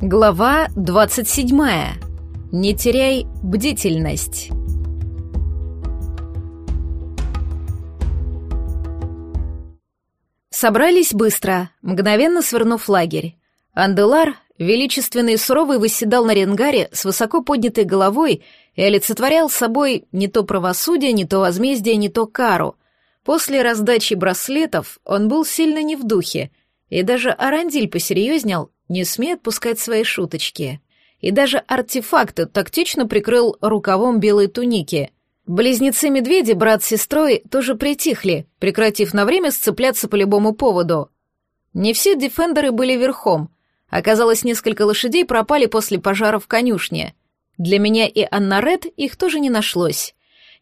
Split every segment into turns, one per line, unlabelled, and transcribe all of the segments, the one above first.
Глава 27. Не теряй бдительность. Собрались быстро, мгновенно свернув лагерь. Анделар, величественный и суровый, восседал на ренгаре с высоко поднятой головой и олицетворял собой не то правосудие, не то возмездие, не то кару. После раздачи браслетов он был сильно не в духе, и даже Арандиль посерьезнел, не смей отпускать свои шуточки. И даже артефакты тактично прикрыл рукавом белой туники. Близнецы-медведи, брат с сестрой, тоже притихли, прекратив на время сцепляться по любому поводу. Не все дефендеры были верхом. Оказалось, несколько лошадей пропали после пожара в конюшне. Для меня и Анна Ред их тоже не нашлось.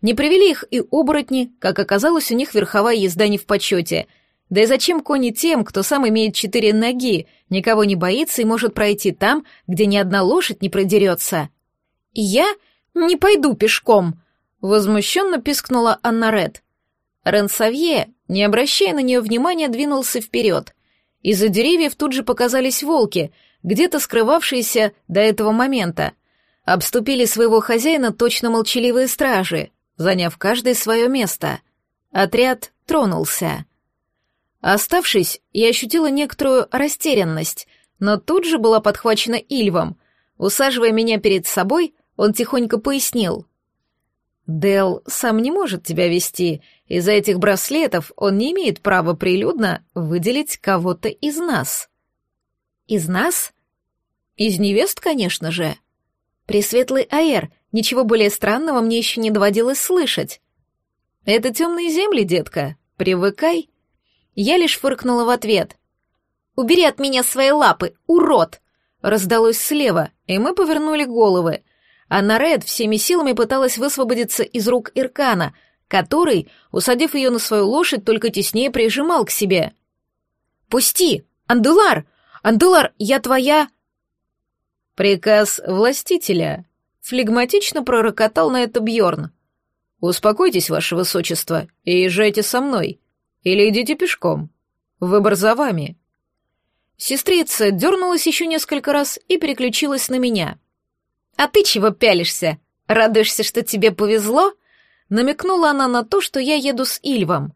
Не привели их и оборотни, как оказалось, у них верховая езда не в почете — да и зачем кони тем, кто сам имеет четыре ноги, никого не боится и может пройти там, где ни одна лошадь не продерется? «Я не пойду пешком», — возмущенно пискнула Анна Ред. Ренсавье, не обращая на нее внимания, двинулся вперед. Из-за деревьев тут же показались волки, где-то скрывавшиеся до этого момента. Обступили своего хозяина точно молчаливые стражи, заняв каждое свое место. Отряд тронулся. Оставшись, я ощутила некоторую растерянность, но тут же была подхвачена Ильвом. Усаживая меня перед собой, он тихонько пояснил. «Дел сам не может тебя вести. Из-за этих браслетов он не имеет права прилюдно выделить кого-то из нас». «Из нас?» «Из невест, конечно же». «Пресветлый Аэр, ничего более странного мне еще не доводилось слышать». «Это темные земли, детка. Привыкай». Я лишь фыркнула в ответ. «Убери от меня свои лапы, урод!» Раздалось слева, и мы повернули головы. А Наред всеми силами пыталась высвободиться из рук Иркана, который, усадив ее на свою лошадь, только теснее прижимал к себе. «Пусти! Андулар! Андулар, я твоя...» «Приказ властителя», — флегматично пророкотал на это Бьорн. «Успокойтесь, ваше высочество, и езжайте со мной. Или идите пешком. Выбор за вами». Сестрица дернулась еще несколько раз и переключилась на меня. «А ты чего пялишься? Радуешься, что тебе повезло?» Намекнула она на то, что я еду с Ильвом.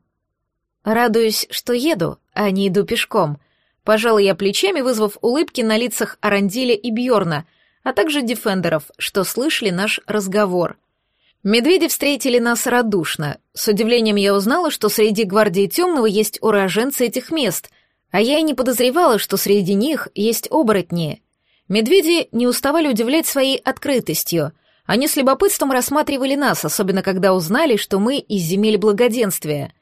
«Радуюсь, что еду, а не иду пешком», Пожала я плечами, вызвав улыбки на лицах Арандиля и Бьорна, а также дефендеров, что слышали наш разговор — Медведи встретили нас радушно. С удивлением я узнала, что среди гвардии темного есть уроженцы этих мест, а я и не подозревала, что среди них есть оборотни. Медведи не уставали удивлять своей открытостью. Они с любопытством рассматривали нас, особенно когда узнали, что мы из земель благоденствия.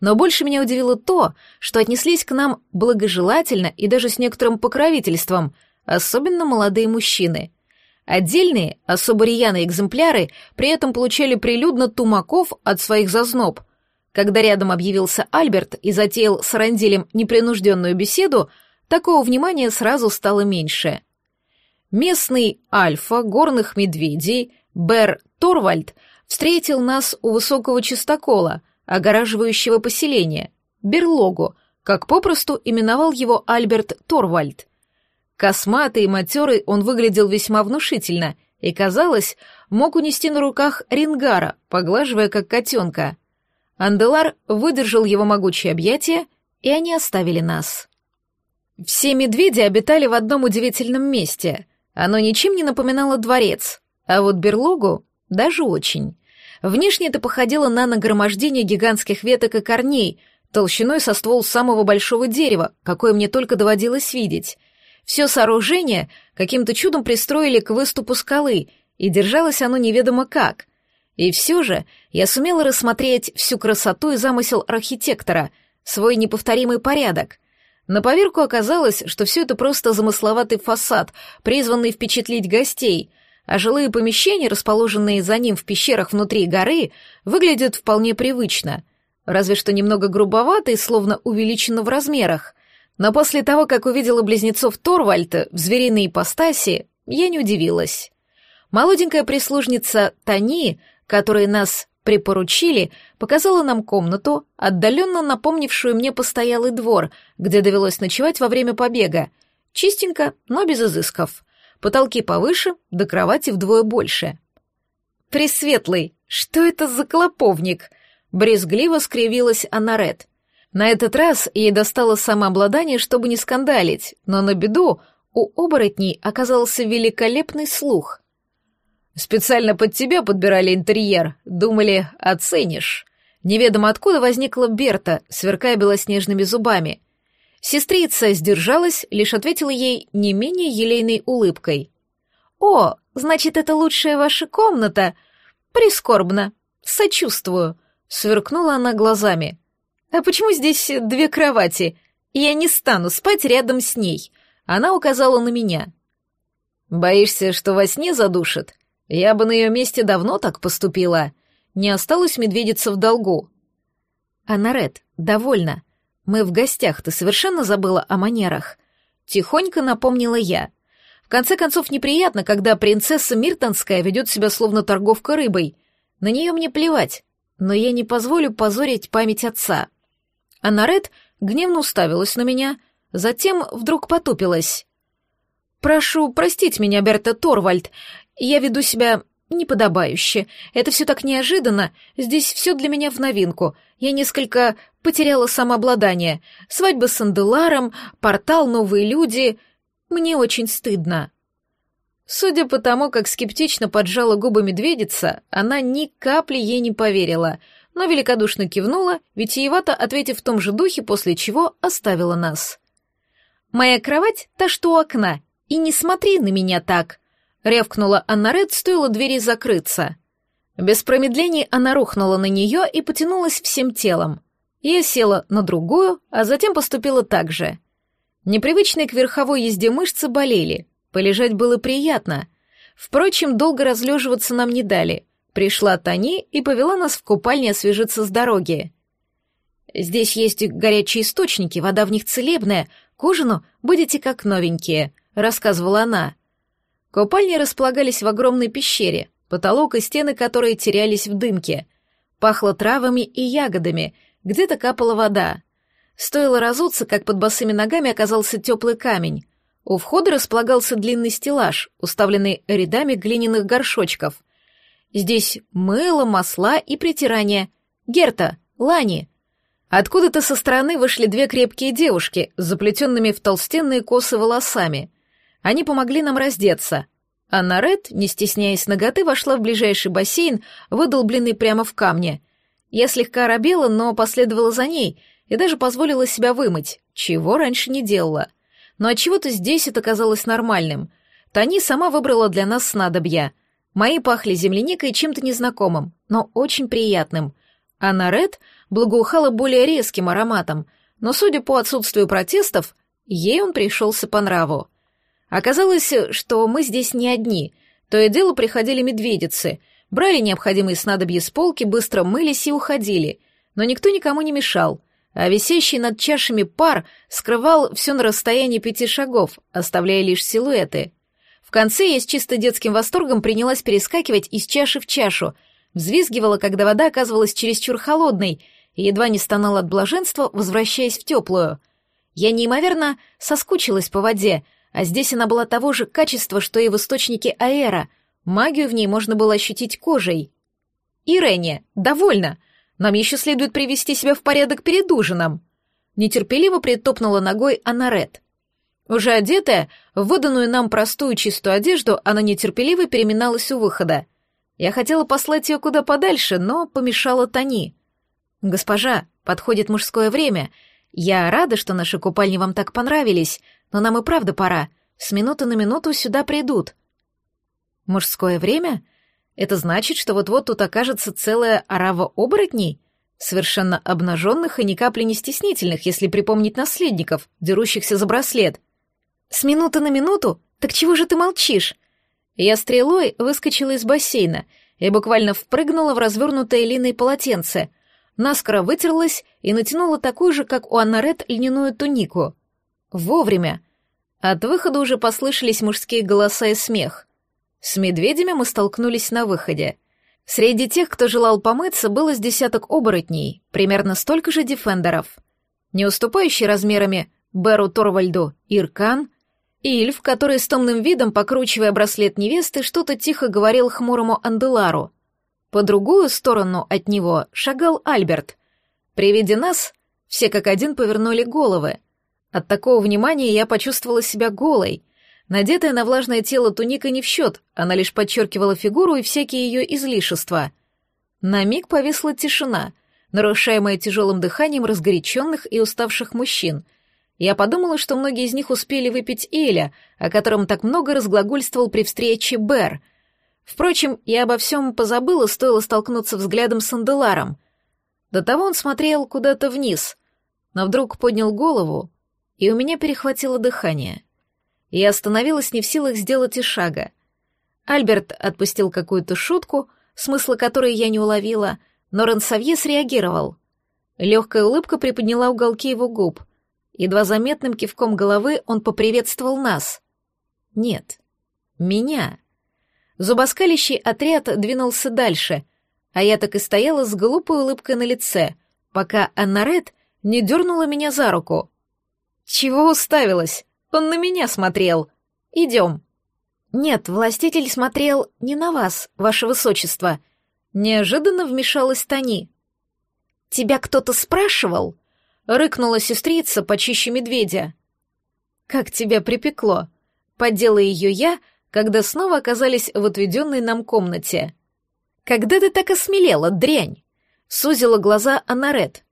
Но больше меня удивило то, что отнеслись к нам благожелательно и даже с некоторым покровительством, особенно молодые мужчины — Отдельные, особо рьяные экземпляры при этом получали прилюдно тумаков от своих зазноб. Когда рядом объявился Альберт и затеял с Ранделем непринужденную беседу, такого внимания сразу стало меньше. Местный альфа горных медведей Бер Торвальд встретил нас у высокого чистокола, огораживающего поселение, берлогу, как попросту именовал его Альберт Торвальд. Косматый и матерый он выглядел весьма внушительно и, казалось, мог унести на руках рингара, поглаживая как котенка. Анделар выдержал его могучее объятие, и они оставили нас. Все медведи обитали в одном удивительном месте. Оно ничем не напоминало дворец, а вот берлогу даже очень. Внешне это походило на нагромождение гигантских веток и корней, толщиной со ствол самого большого дерева, какое мне только доводилось видеть. Все сооружение каким-то чудом пристроили к выступу скалы, и держалось оно неведомо как. И все же я сумела рассмотреть всю красоту и замысел архитектора, свой неповторимый порядок. На поверку оказалось, что все это просто замысловатый фасад, призванный впечатлить гостей, а жилые помещения, расположенные за ним в пещерах внутри горы, выглядят вполне привычно, разве что немного грубовато и словно увеличено в размерах. Но после того, как увидела близнецов Торвальта в звериной ипостаси, я не удивилась. Молоденькая прислужница Тани, которой нас припоручили, показала нам комнату, отдаленно напомнившую мне постоялый двор, где довелось ночевать во время побега. Чистенько, но без изысков. потолки повыше, до кровати вдвое больше. «Пресветлый, что это за клоповник?» — брезгливо скривилась Анарет. На этот раз ей достало самообладание, чтобы не скандалить, но на беду у оборотней оказался великолепный слух. «Специально под тебя подбирали интерьер, думали, оценишь». Неведомо откуда возникла Берта, сверкая белоснежными зубами. Сестрица сдержалась, лишь ответила ей не менее елейной улыбкой. «О, значит, это лучшая ваша комната? Прискорбно. Сочувствую», — сверкнула она глазами. «А почему здесь две кровати? Я не стану спать рядом с ней». Она указала на меня. «Боишься, что во сне задушит? Я бы на ее месте давно так поступила. Не осталось медведица в долгу». «Анарет, довольно. Мы в гостях, ты совершенно забыла о манерах». Тихонько напомнила я. В конце концов, неприятно, когда принцесса Миртонская ведет себя словно торговка рыбой. На нее мне плевать, но я не позволю позорить память отца. Анарет гневно уставилась на меня, затем вдруг потупилась. «Прошу простить меня, Берта Торвальд. Я веду себя неподобающе. Это все так неожиданно. Здесь все для меня в новинку. Я несколько потеряла самообладание. Свадьба с Анделаром, портал, новые люди. Мне очень стыдно». Судя по тому, как скептично поджала губы медведица, она ни капли ей не поверила — но великодушно кивнула, витиевато ответив в том же духе, после чего оставила нас. «Моя кровать — та, что у окна, и не смотри на меня так!» — рявкнула Анна Ред, стоило двери закрыться. Без промедлений она рухнула на нее и потянулась всем телом. Я села на другую, а затем поступила так же. Непривычные к верховой езде мышцы болели, полежать было приятно. Впрочем, долго разлеживаться нам не дали. Пришла Тони и повела нас в купальне освежиться с дороги. «Здесь есть горячие источники, вода в них целебная, к ужину будете как новенькие», — рассказывала она. Купальни располагались в огромной пещере, потолок и стены которой терялись в дымке. Пахло травами и ягодами, где-то капала вода. Стоило разуться, как под босыми ногами оказался теплый камень. У входа располагался длинный стеллаж, уставленный рядами глиняных горшочков. Здесь мыло, масла и притирание. Герта, Лани. Откуда-то со стороны вышли две крепкие девушки с заплетенными в толстенные косы волосами. Они помогли нам раздеться. Анна Ред, не стесняясь ноготы, вошла в ближайший бассейн, выдолбленный прямо в камне. Я слегка робела, но последовала за ней и даже позволила себя вымыть, чего раньше не делала. Но отчего-то здесь это казалось нормальным. Тани сама выбрала для нас снадобья — Мои пахли земляникой чем-то незнакомым, но очень приятным, а на Ред благоухала более резким ароматом, но, судя по отсутствию протестов, ей он пришелся по нраву. Оказалось, что мы здесь не одни, то и дело приходили медведицы, брали необходимые снадобья с полки, быстро мылись и уходили, но никто никому не мешал, а висящий над чашами пар скрывал все на расстоянии пяти шагов, оставляя лишь силуэты — в конце я с чисто детским восторгом принялась перескакивать из чаши в чашу, взвизгивала, когда вода оказывалась чересчур холодной, и едва не стонала от блаженства, возвращаясь в теплую. Я неимоверно соскучилась по воде, а здесь она была того же качества, что и в источнике аэра. Магию в ней можно было ощутить кожей. «Ирене, довольно! Нам еще следует привести себя в порядок перед ужином!» Нетерпеливо притопнула ногой Анарет. Уже одетая, в выданную нам простую чистую одежду, она нетерпеливо переминалась у выхода. Я хотела послать ее куда подальше, но помешала Тони. «Госпожа, подходит мужское время. Я рада, что наши купальни вам так понравились, но нам и правда пора. С минуты на минуту сюда придут». «Мужское время? Это значит, что вот-вот тут окажется целая орава оборотней?» совершенно обнаженных и ни капли не стеснительных, если припомнить наследников, дерущихся за браслет. «С минуты на минуту? Так чего же ты молчишь?» Я стрелой выскочила из бассейна и буквально впрыгнула в развернутое линой полотенце, наскоро вытерлась и натянула такую же, как у Аннарет, льняную тунику. Вовремя. От выхода уже послышались мужские голоса и смех. С медведями мы столкнулись на выходе. Среди тех, кто желал помыться, было с десяток оборотней, примерно столько же дефендеров. Не уступающий размерами Беру Торвальду Иркан — Ильф, который с томным видом, покручивая браслет невесты, что-то тихо говорил хмурому Анделару. По другую сторону от него шагал Альберт. При виде нас все как один повернули головы. От такого внимания я почувствовала себя голой. Надетая на влажное тело туника не в счет, она лишь подчеркивала фигуру и всякие ее излишества. На миг повисла тишина, нарушаемая тяжелым дыханием разгоряченных и уставших мужчин — я подумала, что многие из них успели выпить Эля, о котором так много разглагольствовал при встрече Бэр. Впрочем, я обо всем позабыла, стоило столкнуться взглядом с Анделаром. До того он смотрел куда-то вниз, но вдруг поднял голову, и у меня перехватило дыхание. Я остановилась не в силах сделать и шага. Альберт отпустил какую-то шутку, смысла которой я не уловила, но Рансавье среагировал. Легкая улыбка приподняла уголки его губ. Едва заметным кивком головы он поприветствовал нас. Нет, меня. Зубоскалящий отряд двинулся дальше, а я так и стояла с глупой улыбкой на лице, пока Аннарет не дернула меня за руку. «Чего уставилась? Он на меня смотрел. Идем». «Нет, властитель смотрел не на вас, ваше высочество». Неожиданно вмешалась Тони. «Тебя кто-то спрашивал?» Рыкнула сестрица почище медведя. «Как тебя припекло!» Поддела ее я, когда снова оказались в отведенной нам комнате. «Когда ты так осмелела, дрянь?» Сузила глаза Анарет.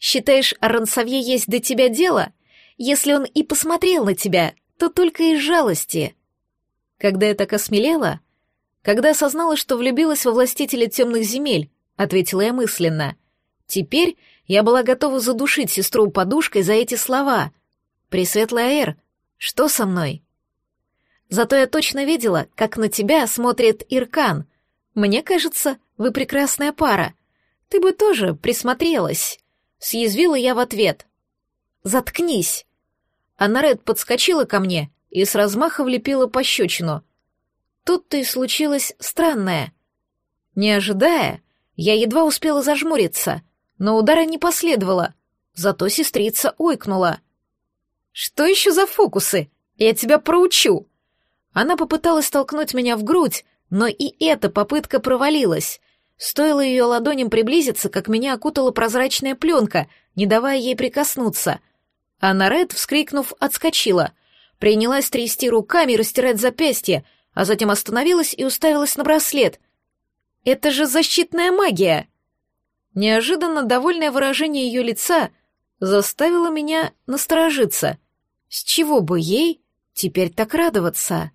«Считаешь, Рансавье есть до тебя дело? Если он и посмотрел на тебя, то только из жалости». Когда я так осмелела? Когда осознала, что влюбилась во властителя темных земель, ответила я мысленно. Теперь я была готова задушить сестру подушкой за эти слова. «Пресветлый Аэр, что со мной?» Зато я точно видела, как на тебя смотрит Иркан. Мне кажется, вы прекрасная пара. Ты бы тоже присмотрелась. Съязвила я в ответ. Заткнись. Анарет подскочила ко мне и с размаха влепила пощечину. Тут-то и случилось странное. Не ожидая, я едва успела зажмуриться — но удара не последовало, зато сестрица ойкнула. «Что еще за фокусы? Я тебя проучу!» Она попыталась толкнуть меня в грудь, но и эта попытка провалилась. Стоило ее ладоням приблизиться, как меня окутала прозрачная пленка, не давая ей прикоснуться. А Наред, вскрикнув, отскочила. Принялась трясти руками и растирать запястье, а затем остановилась и уставилась на браслет. «Это же защитная магия!» Неожиданно довольное выражение ее лица заставило меня насторожиться. С чего бы ей теперь так радоваться?